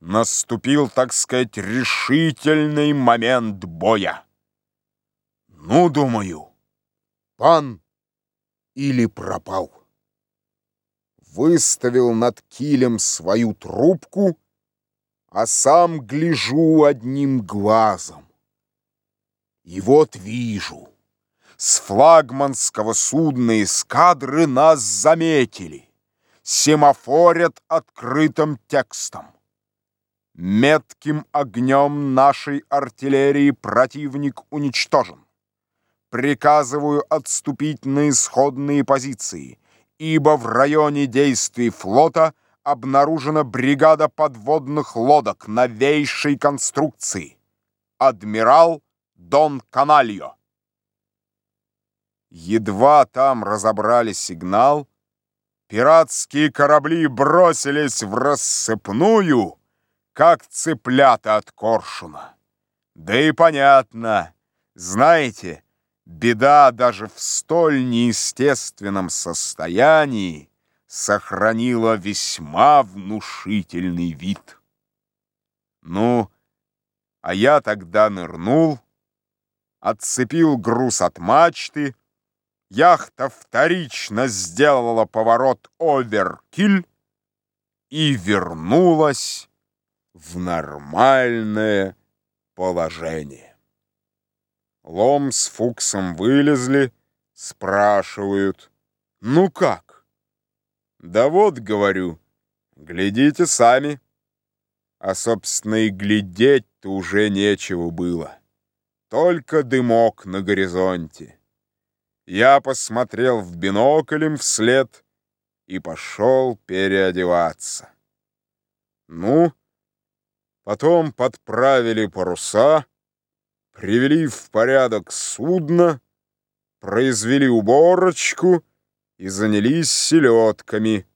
Наступил, так сказать, решительный момент боя. Ну, думаю, пан или пропал. Выставил над килем свою трубку, а сам гляжу одним глазом. И вот вижу, с флагманского судна эскадры нас заметили, семафорят открытым текстом. Метким огнем нашей артиллерии противник уничтожен. Приказываю отступить на исходные позиции, ибо в районе действий флота обнаружена бригада подводных лодок новейшей конструкции. Адмирал Дон Канальо. Едва там разобрали сигнал, пиратские корабли бросились в рассыпную, как цыплята от коршуна. Да и понятно, знаете, беда даже в столь неестественном состоянии сохранила весьма внушительный вид. Ну, а я тогда нырнул, отцепил груз от мачты, яхта вторично сделала поворот оверкиль и вернулась в нормальное положение. Лом с Фуксом вылезли, спрашивают, ну как? Да вот, говорю, глядите сами. А, собственно, и глядеть-то уже нечего было. Только дымок на горизонте. Я посмотрел в бинокль им вслед и пошел переодеваться. Ну, Потом подправили паруса, привели в порядок судно, произвели уборочку и занялись селедками.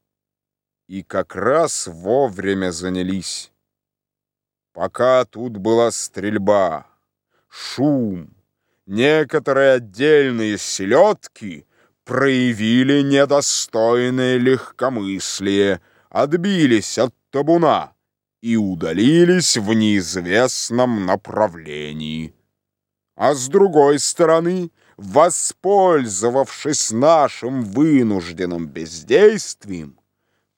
И как раз вовремя занялись. Пока тут была стрельба, шум, некоторые отдельные селедки проявили недостойное легкомыслие, отбились от табуна и удалились в неизвестном направлении. А с другой стороны, воспользовавшись нашим вынужденным бездействием,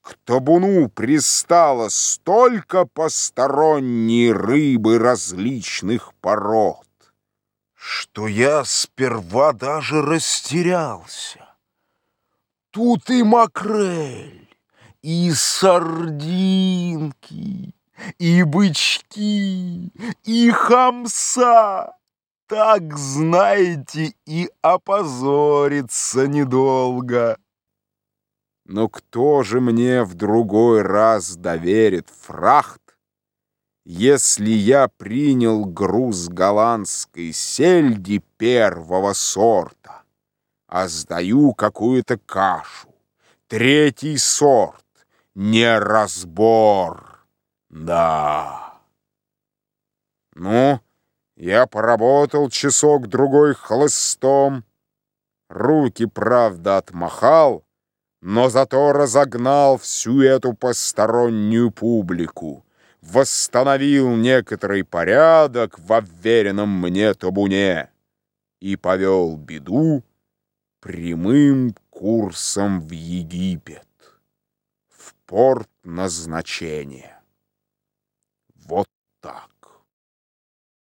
к табуну пристало столько посторонней рыбы различных пород, что я сперва даже растерялся. Тут и макрель, и сардинки, и бычки, и хамса. Так, знаете, и опозориться недолго. Но кто же мне в другой раз доверит фрахт, если я принял груз голландской сельди первого сорта, а сдаю какую-то кашу, третий сорт, неразбор? Да. Ну, я поработал часок-другой хлыстом. Руки, правда, отмахал, но зато разогнал всю эту постороннюю публику, восстановил некоторый порядок в обверенном мне табуне и повел беду прямым курсом в Египет, порт назначения. Вот так.